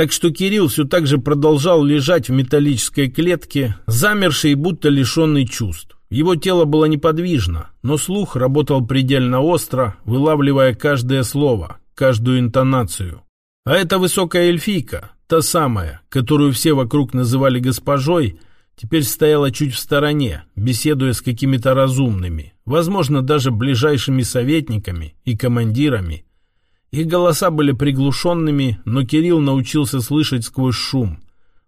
Так что Кирилл все так же продолжал лежать в металлической клетке, замерший и будто лишенный чувств. Его тело было неподвижно, но слух работал предельно остро, вылавливая каждое слово, каждую интонацию. А эта высокая эльфийка, та самая, которую все вокруг называли госпожой, теперь стояла чуть в стороне, беседуя с какими-то разумными, возможно, даже ближайшими советниками и командирами. Их голоса были приглушенными, но Кирилл научился слышать сквозь шум.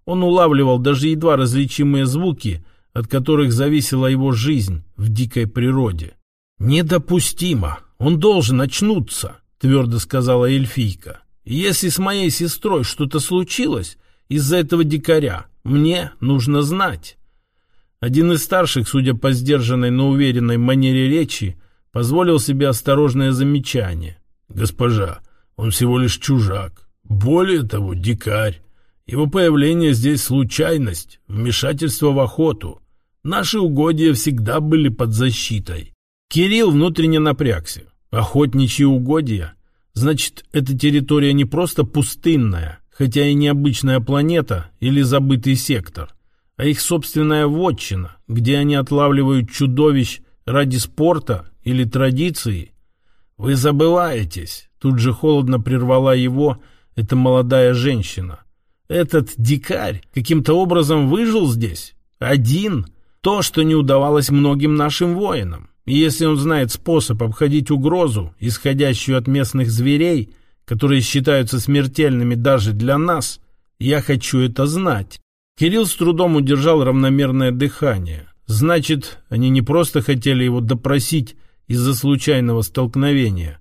Он улавливал даже едва различимые звуки, от которых зависела его жизнь в дикой природе. «Недопустимо! Он должен очнуться!» — твердо сказала эльфийка. «Если с моей сестрой что-то случилось из-за этого дикаря, мне нужно знать». Один из старших, судя по сдержанной, но уверенной манере речи, позволил себе осторожное замечание. «Госпожа, он всего лишь чужак. Более того, дикарь. Его появление здесь случайность, вмешательство в охоту. Наши угодья всегда были под защитой. Кирилл внутренне напрягся. Охотничьи угодья? Значит, эта территория не просто пустынная, хотя и необычная планета или забытый сектор, а их собственная вотчина, где они отлавливают чудовищ ради спорта или традиции. Вы забываетесь, тут же холодно прервала его эта молодая женщина. Этот дикарь каким-то образом выжил здесь? Один? То, что не удавалось многим нашим воинам. И если он знает способ обходить угрозу, исходящую от местных зверей, которые считаются смертельными даже для нас, я хочу это знать. Кирилл с трудом удержал равномерное дыхание. Значит, они не просто хотели его допросить из-за случайного столкновения.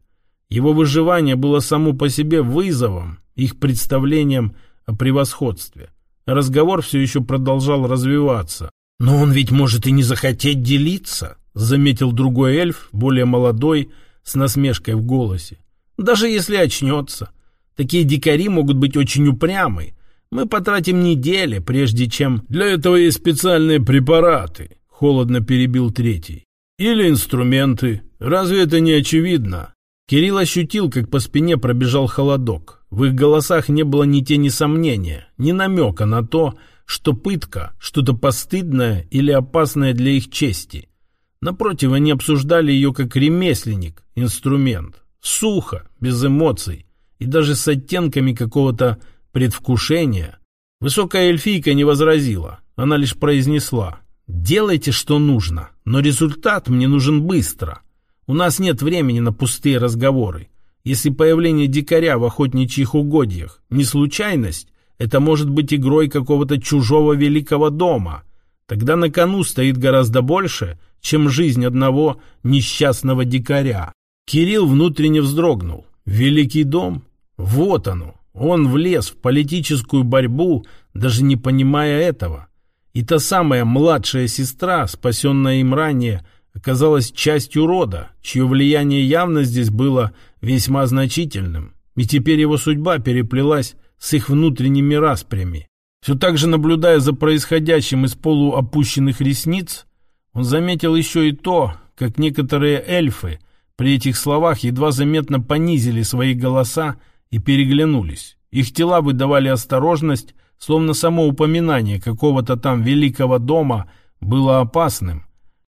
Его выживание было само по себе вызовом, их представлением о превосходстве. Разговор все еще продолжал развиваться. «Но он ведь может и не захотеть делиться», — заметил другой эльф, более молодой, с насмешкой в голосе. «Даже если очнется. Такие дикари могут быть очень упрямы. Мы потратим недели, прежде чем...» «Для этого есть специальные препараты», — холодно перебил третий. «Или инструменты. Разве это не очевидно?» Кирилл ощутил, как по спине пробежал холодок. В их голосах не было ни тени сомнения, ни намека на то, что пытка – что-то постыдное или опасное для их чести. Напротив, они обсуждали ее как ремесленник, инструмент. Сухо, без эмоций и даже с оттенками какого-то предвкушения. Высокая эльфийка не возразила, она лишь произнесла «Делайте, что нужно, но результат мне нужен быстро. У нас нет времени на пустые разговоры. Если появление дикаря в охотничьих угодьях не случайность, это может быть игрой какого-то чужого великого дома. Тогда на кону стоит гораздо больше, чем жизнь одного несчастного дикаря. Кирилл внутренне вздрогнул. Великий дом? Вот оно. Он влез в политическую борьбу, даже не понимая этого. И та самая младшая сестра, спасенная им ранее, оказалась частью рода, чье влияние явно здесь было весьма значительным. И теперь его судьба переплелась с их внутренними распрями. Все так же наблюдая за происходящим из полуопущенных ресниц, он заметил еще и то, как некоторые эльфы при этих словах едва заметно понизили свои голоса и переглянулись. Их тела выдавали осторожность, словно само упоминание какого-то там великого дома было опасным.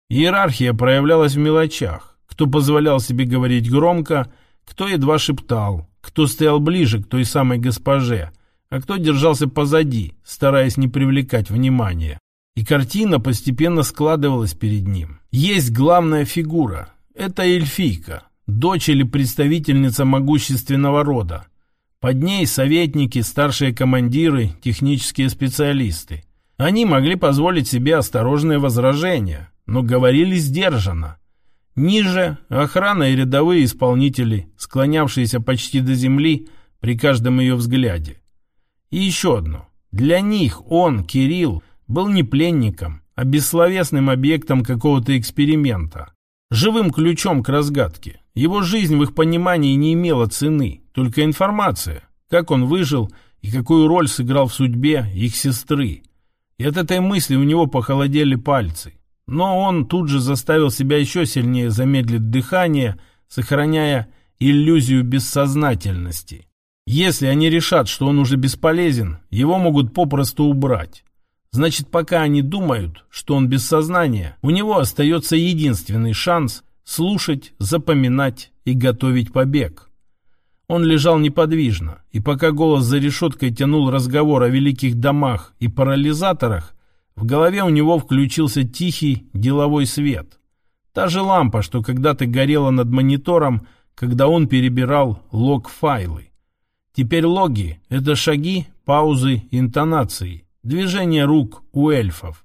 Иерархия проявлялась в мелочах. Кто позволял себе говорить громко, кто едва шептал, кто стоял ближе к той самой госпоже, а кто держался позади, стараясь не привлекать внимания. И картина постепенно складывалась перед ним. Есть главная фигура. Это эльфийка, дочь или представительница могущественного рода. Под ней советники, старшие командиры, технические специалисты. Они могли позволить себе осторожные возражения, но говорили сдержанно. Ниже охрана и рядовые исполнители, склонявшиеся почти до земли при каждом ее взгляде. И еще одно. Для них он, Кирилл, был не пленником, а бессловесным объектом какого-то эксперимента. Живым ключом к разгадке. Его жизнь в их понимании не имела цены, только информация, как он выжил и какую роль сыграл в судьбе их сестры. И от этой мысли у него похолодели пальцы. Но он тут же заставил себя еще сильнее замедлить дыхание, сохраняя иллюзию бессознательности. Если они решат, что он уже бесполезен, его могут попросту убрать. Значит, пока они думают, что он без сознания, у него остается единственный шанс слушать, запоминать и готовить побег. Он лежал неподвижно, и пока голос за решеткой тянул разговор о великих домах и парализаторах, в голове у него включился тихий деловой свет. Та же лампа, что когда-то горела над монитором, когда он перебирал лог-файлы. Теперь логи — это шаги, паузы, интонации, движения рук у эльфов.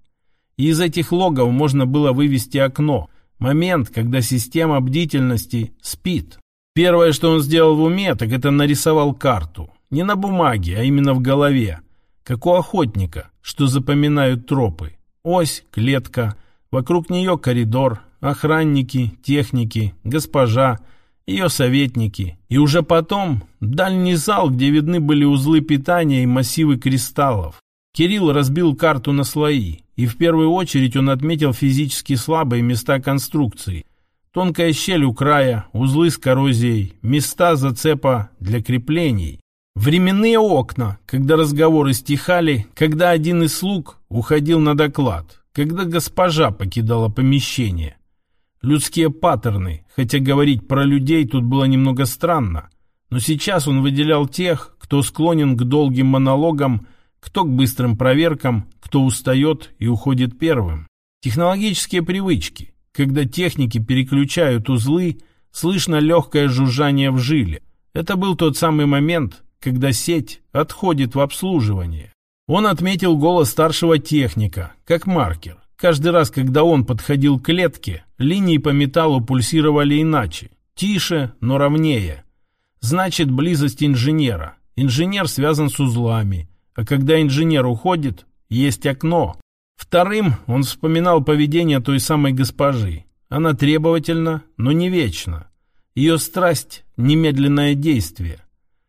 И из этих логов можно было вывести окно, момент, когда система бдительности спит. Первое, что он сделал в уме, так это нарисовал карту. Не на бумаге, а именно в голове. Как у охотника, что запоминают тропы. Ось, клетка, вокруг нее коридор, охранники, техники, госпожа, ее советники. И уже потом дальний зал, где видны были узлы питания и массивы кристаллов. Кирилл разбил карту на слои, и в первую очередь он отметил физически слабые места конструкции – Тонкая щель у края, узлы с коррозией, места зацепа для креплений. Временные окна, когда разговоры стихали, когда один из слуг уходил на доклад, когда госпожа покидала помещение. Людские паттерны, хотя говорить про людей тут было немного странно, но сейчас он выделял тех, кто склонен к долгим монологам, кто к быстрым проверкам, кто устает и уходит первым. Технологические привычки, когда техники переключают узлы, слышно легкое жужжание в жиле. Это был тот самый момент, когда сеть отходит в обслуживание. Он отметил голос старшего техника, как маркер. Каждый раз, когда он подходил к клетке, линии по металлу пульсировали иначе. Тише, но ровнее. Значит, близость инженера. Инженер связан с узлами. А когда инженер уходит, есть окно. Вторым он вспоминал поведение той самой госпожи. Она требовательна, но не вечна. Ее страсть – немедленное действие.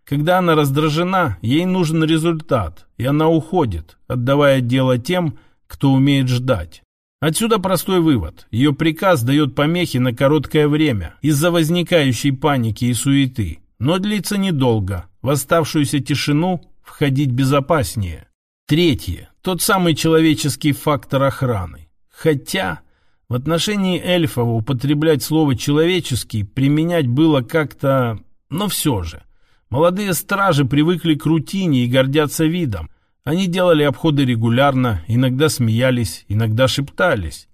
Когда она раздражена, ей нужен результат, и она уходит, отдавая дело тем, кто умеет ждать. Отсюда простой вывод. Ее приказ дает помехи на короткое время из-за возникающей паники и суеты, но длится недолго. В оставшуюся тишину входить безопаснее. Третье. Тот самый человеческий фактор охраны. Хотя в отношении эльфов употреблять слово «человеческий» применять было как-то... Но все же. Молодые стражи привыкли к рутине и гордятся видом. Они делали обходы регулярно, иногда смеялись, иногда шептались.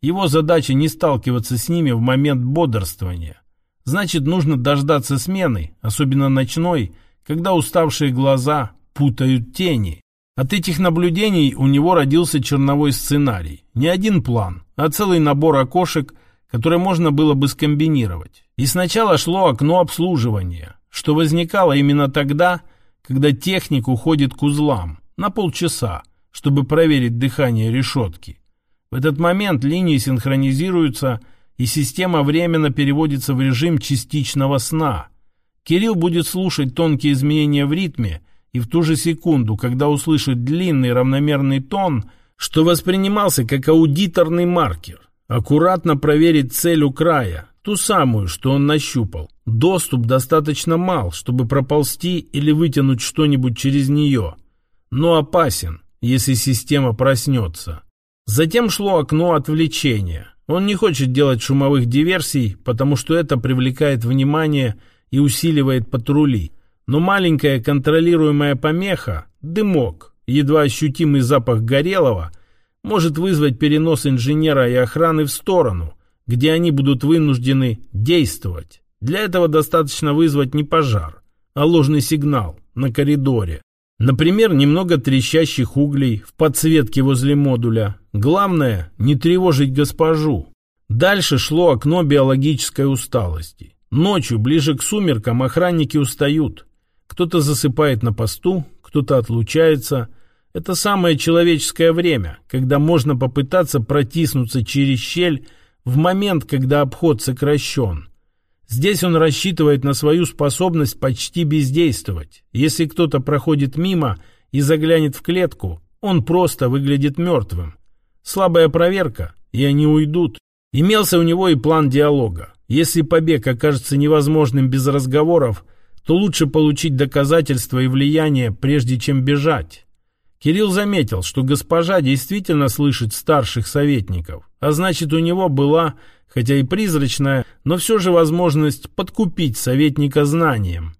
Его задача не сталкиваться с ними в момент бодрствования. Значит, нужно дождаться смены, особенно ночной, когда уставшие глаза путают тени. От этих наблюдений у него родился черновой сценарий. Не один план, а целый набор окошек, которые можно было бы скомбинировать. И сначала шло окно обслуживания, что возникало именно тогда, когда техник уходит к узлам, на полчаса, чтобы проверить дыхание решетки. В этот момент линии синхронизируются, и система временно переводится в режим частичного сна. Кирилл будет слушать тонкие изменения в ритме – и в ту же секунду, когда услышит длинный равномерный тон, что воспринимался как аудиторный маркер, аккуратно проверить цель у края, ту самую, что он нащупал. Доступ достаточно мал, чтобы проползти или вытянуть что-нибудь через нее, но опасен, если система проснется. Затем шло окно отвлечения. Он не хочет делать шумовых диверсий, потому что это привлекает внимание и усиливает патрули. Но маленькая контролируемая помеха, дымок, едва ощутимый запах горелого, может вызвать перенос инженера и охраны в сторону, где они будут вынуждены действовать. Для этого достаточно вызвать не пожар, а ложный сигнал на коридоре. Например, немного трещащих углей в подсветке возле модуля. Главное, не тревожить госпожу. Дальше шло окно биологической усталости. Ночью, ближе к сумеркам, охранники устают. Кто-то засыпает на посту, кто-то отлучается. Это самое человеческое время, когда можно попытаться протиснуться через щель в момент, когда обход сокращен. Здесь он рассчитывает на свою способность почти бездействовать. Если кто-то проходит мимо и заглянет в клетку, он просто выглядит мертвым. Слабая проверка, и они уйдут. Имелся у него и план диалога. Если побег окажется невозможным без разговоров – то лучше получить доказательства и влияние, прежде чем бежать. Кирилл заметил, что госпожа действительно слышит старших советников, а значит у него была, хотя и призрачная, но все же возможность подкупить советника знанием.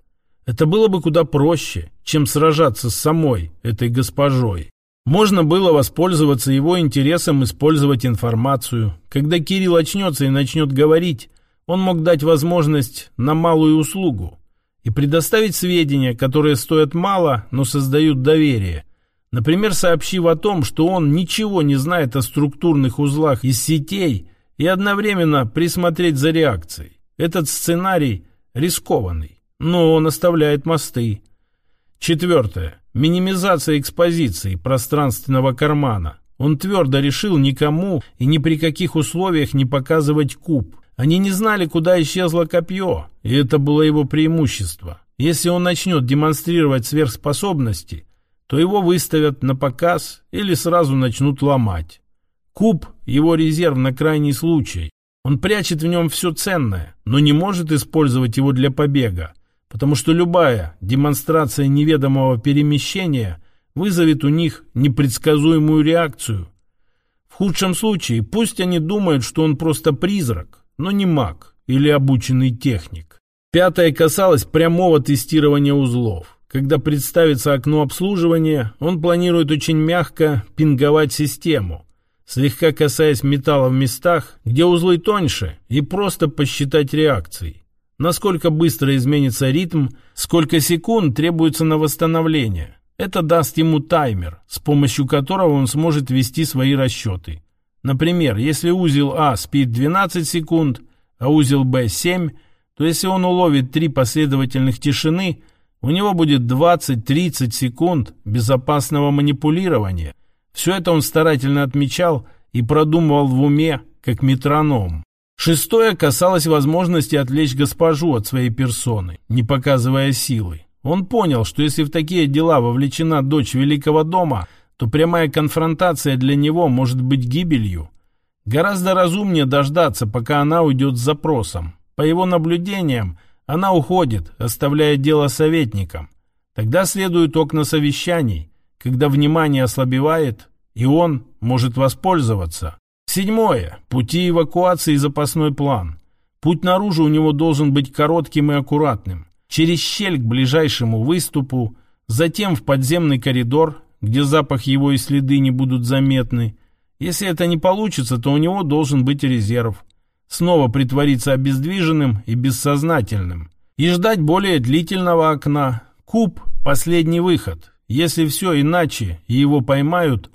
Это было бы куда проще, чем сражаться с самой этой госпожой. Можно было воспользоваться его интересом использовать информацию. Когда Кирилл очнется и начнет говорить, он мог дать возможность на малую услугу и предоставить сведения, которые стоят мало, но создают доверие. Например, сообщив о том, что он ничего не знает о структурных узлах из сетей и одновременно присмотреть за реакцией. Этот сценарий рискованный, но он оставляет мосты. Четвертое. Минимизация экспозиции пространственного кармана. Он твердо решил никому и ни при каких условиях не показывать куб. Они не знали, куда исчезло копье, и это было его преимущество. Если он начнет демонстрировать сверхспособности, то его выставят на показ или сразу начнут ломать. Куб – его резерв на крайний случай. Он прячет в нем все ценное, но не может использовать его для побега, потому что любая демонстрация неведомого перемещения вызовет у них непредсказуемую реакцию. В худшем случае пусть они думают, что он просто призрак, но не маг или обученный техник. Пятое касалось прямого тестирования узлов. Когда представится окно обслуживания, он планирует очень мягко пинговать систему, слегка касаясь металла в местах, где узлы тоньше, и просто посчитать реакции. Насколько быстро изменится ритм, сколько секунд требуется на восстановление. Это даст ему таймер, с помощью которого он сможет вести свои расчеты. Например, если узел А спит 12 секунд, а узел Б 7, то если он уловит три последовательных тишины – у него будет 20-30 секунд безопасного манипулирования. Все это он старательно отмечал и продумывал в уме, как метроном. Шестое касалось возможности отвлечь госпожу от своей персоны, не показывая силы. Он понял, что если в такие дела вовлечена дочь великого дома, то прямая конфронтация для него может быть гибелью. Гораздо разумнее дождаться, пока она уйдет с запросом. По его наблюдениям, она уходит, оставляя дело советникам. Тогда следуют окна совещаний, когда внимание ослабевает, и он может воспользоваться. Седьмое. Пути эвакуации и запасной план. Путь наружу у него должен быть коротким и аккуратным. Через щель к ближайшему выступу, затем в подземный коридор, где запах его и следы не будут заметны. Если это не получится, то у него должен быть резерв снова притвориться обездвиженным и бессознательным, и ждать более длительного окна. Куб – последний выход. Если все иначе и его поймают,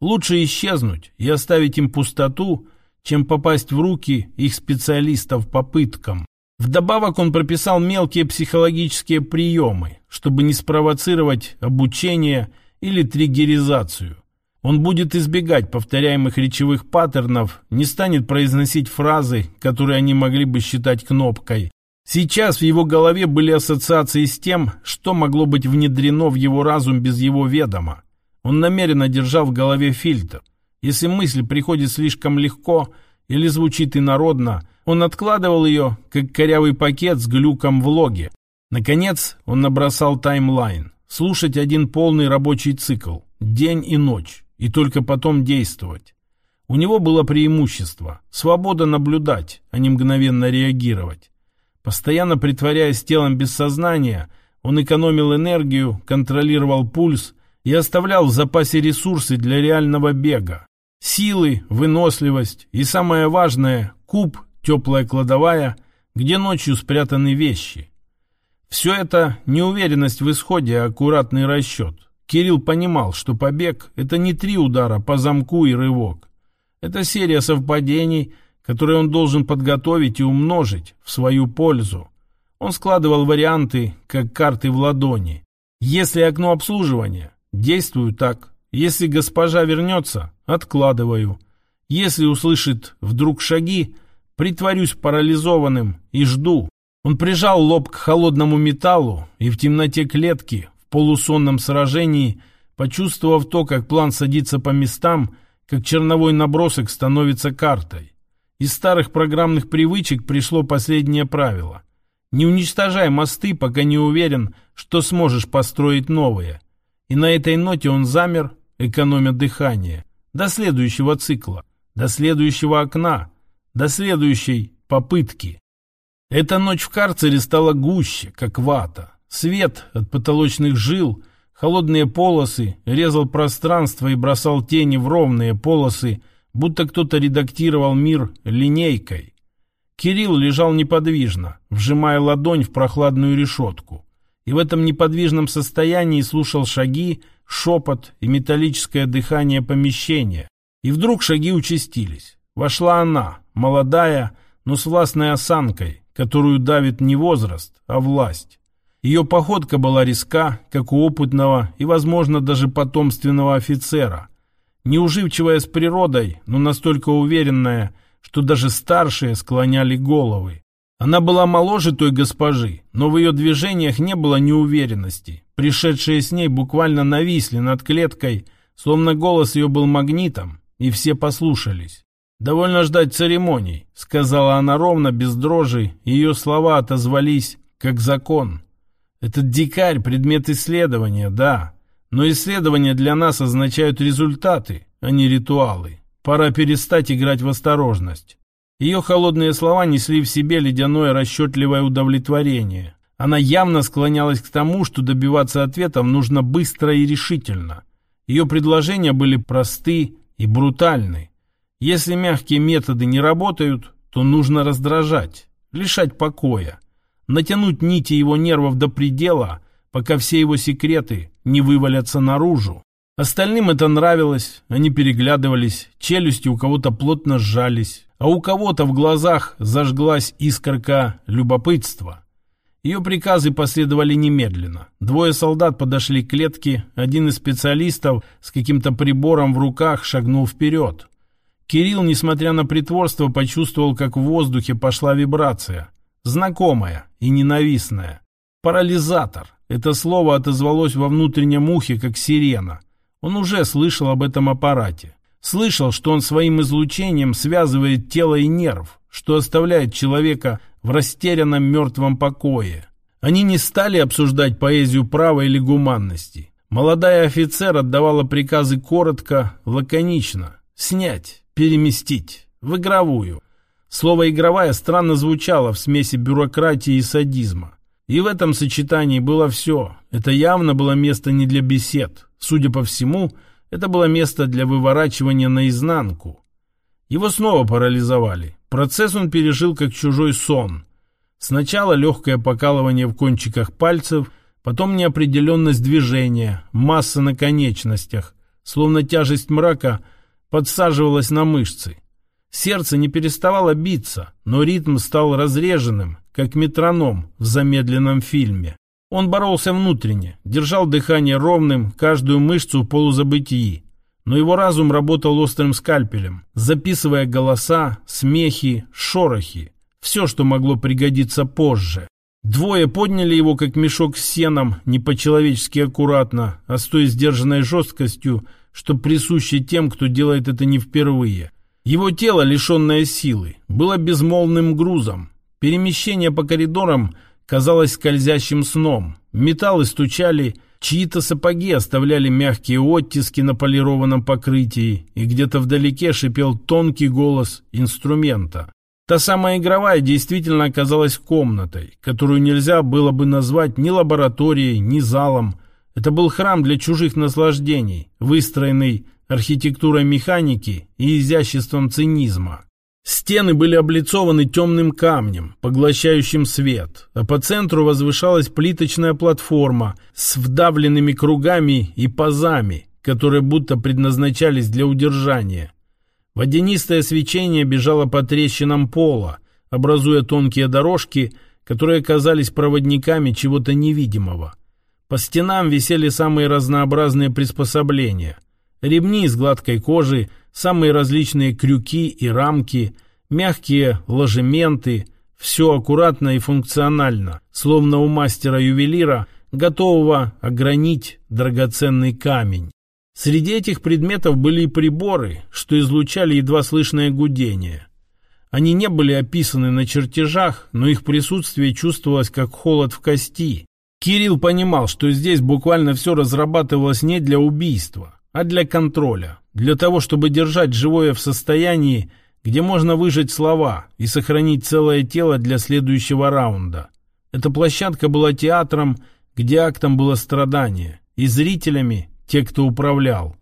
лучше исчезнуть и оставить им пустоту, чем попасть в руки их специалистов по пыткам. Вдобавок он прописал мелкие психологические приемы, чтобы не спровоцировать обучение или триггеризацию. Он будет избегать повторяемых речевых паттернов, не станет произносить фразы, которые они могли бы считать кнопкой. Сейчас в его голове были ассоциации с тем, что могло быть внедрено в его разум без его ведома. Он намеренно держал в голове фильтр. Если мысль приходит слишком легко или звучит инородно, он откладывал ее, как корявый пакет с глюком в логе. Наконец он набросал таймлайн. Слушать один полный рабочий цикл, день и ночь и только потом действовать. У него было преимущество – свобода наблюдать, а не мгновенно реагировать. Постоянно притворяясь телом без сознания, он экономил энергию, контролировал пульс и оставлял в запасе ресурсы для реального бега. Силы, выносливость и, самое важное, куб, теплая кладовая, где ночью спрятаны вещи. Все это неуверенность в исходе, а аккуратный расчет. Кирилл понимал, что побег – это не три удара по замку и рывок. Это серия совпадений, которые он должен подготовить и умножить в свою пользу. Он складывал варианты, как карты в ладони. Если окно обслуживания, действую так. Если госпожа вернется, откладываю. Если услышит вдруг шаги, притворюсь парализованным и жду. Он прижал лоб к холодному металлу, и в темноте клетки полусонном сражении, почувствовав то, как план садится по местам, как черновой набросок становится картой. Из старых программных привычек пришло последнее правило. Не уничтожай мосты, пока не уверен, что сможешь построить новые. И на этой ноте он замер, экономя дыхание. До следующего цикла, до следующего окна, до следующей попытки. Эта ночь в карцере стала гуще, как вата. Свет от потолочных жил, холодные полосы, резал пространство и бросал тени в ровные полосы, будто кто-то редактировал мир линейкой. Кирилл лежал неподвижно, вжимая ладонь в прохладную решетку. И в этом неподвижном состоянии слушал шаги, шепот и металлическое дыхание помещения. И вдруг шаги участились. Вошла она, молодая, но с властной осанкой, которую давит не возраст, а власть. Ее походка была резка, как у опытного и, возможно, даже потомственного офицера. Неуживчивая с природой, но настолько уверенная – что даже старшие склоняли головы. Она была моложе той госпожи, но в ее движениях не было неуверенности. Пришедшие с ней буквально нависли над клеткой, словно голос ее был магнитом, и все послушались. «Довольно ждать церемоний», — сказала она ровно, без дрожи, ее слова отозвались, как закон. «Этот дикарь — предмет исследования, да, но исследования для нас означают результаты, а не ритуалы. Пора перестать играть в осторожность. Ее холодные слова несли в себе ледяное расчетливое удовлетворение. Она явно склонялась к тому, что добиваться ответов нужно быстро и решительно. Ее предложения были просты и брутальны. Если мягкие методы не работают, то нужно раздражать, лишать покоя, натянуть нити его нервов до предела, пока все его секреты не вывалятся наружу. Остальным это нравилось, они переглядывались, челюсти у кого-то плотно сжались, а у кого-то в глазах зажглась искорка любопытства. Ее приказы последовали немедленно. Двое солдат подошли к клетке, один из специалистов с каким-то прибором в руках шагнул вперед. Кирилл, несмотря на притворство, почувствовал, как в воздухе пошла вибрация. Знакомая и ненавистная. Парализатор. Это слово отозвалось во внутреннем ухе, как сирена. Он уже слышал об этом аппарате. Слышал, что он своим излучением связывает тело и нерв, что оставляет человека в растерянном мертвом покое. Они не стали обсуждать поэзию права или гуманности. Молодая офицер отдавала приказы коротко, лаконично. Снять, переместить, в игровую. Слово «игровая» странно звучало в смеси бюрократии и садизма. И в этом сочетании было все. Это явно было место не для бесед. Судя по всему, это было место для выворачивания наизнанку. Его снова парализовали. Процесс он пережил как чужой сон. Сначала легкое покалывание в кончиках пальцев, потом неопределенность движения, масса на конечностях, словно тяжесть мрака подсаживалась на мышцы. Сердце не переставало биться, но ритм стал разреженным, как метроном в замедленном фильме. Он боролся внутренне, держал дыхание ровным, каждую мышцу в полузабытии. Но его разум работал острым скальпелем, записывая голоса, смехи, шорохи. Все, что могло пригодиться позже. Двое подняли его, как мешок с сеном, не по-человечески аккуратно, а с той сдержанной жесткостью, что присуще тем, кто делает это не впервые. Его тело, лишенное силы, было безмолвным грузом, Перемещение по коридорам казалось скользящим сном. Металлы стучали, чьи-то сапоги оставляли мягкие оттиски на полированном покрытии, и где-то вдалеке шипел тонкий голос инструмента. Та самая игровая действительно оказалась комнатой, которую нельзя было бы назвать ни лабораторией, ни залом. Это был храм для чужих наслаждений, выстроенный архитектурой механики и изяществом цинизма. Стены были облицованы темным камнем, поглощающим свет, а по центру возвышалась плиточная платформа с вдавленными кругами и пазами, которые будто предназначались для удержания. Водянистое свечение бежало по трещинам пола, образуя тонкие дорожки, которые казались проводниками чего-то невидимого. По стенам висели самые разнообразные приспособления. Ремни из гладкой кожи, самые различные крюки и рамки, мягкие ложементы, все аккуратно и функционально, словно у мастера-ювелира, готового огранить драгоценный камень. Среди этих предметов были и приборы, что излучали едва слышное гудение. Они не были описаны на чертежах, но их присутствие чувствовалось как холод в кости. Кирилл понимал, что здесь буквально все разрабатывалось не для убийства, а для контроля, для того, чтобы держать живое в состоянии, где можно выжать слова и сохранить целое тело для следующего раунда. Эта площадка была театром, где актом было страдание, и зрителями те, кто управлял.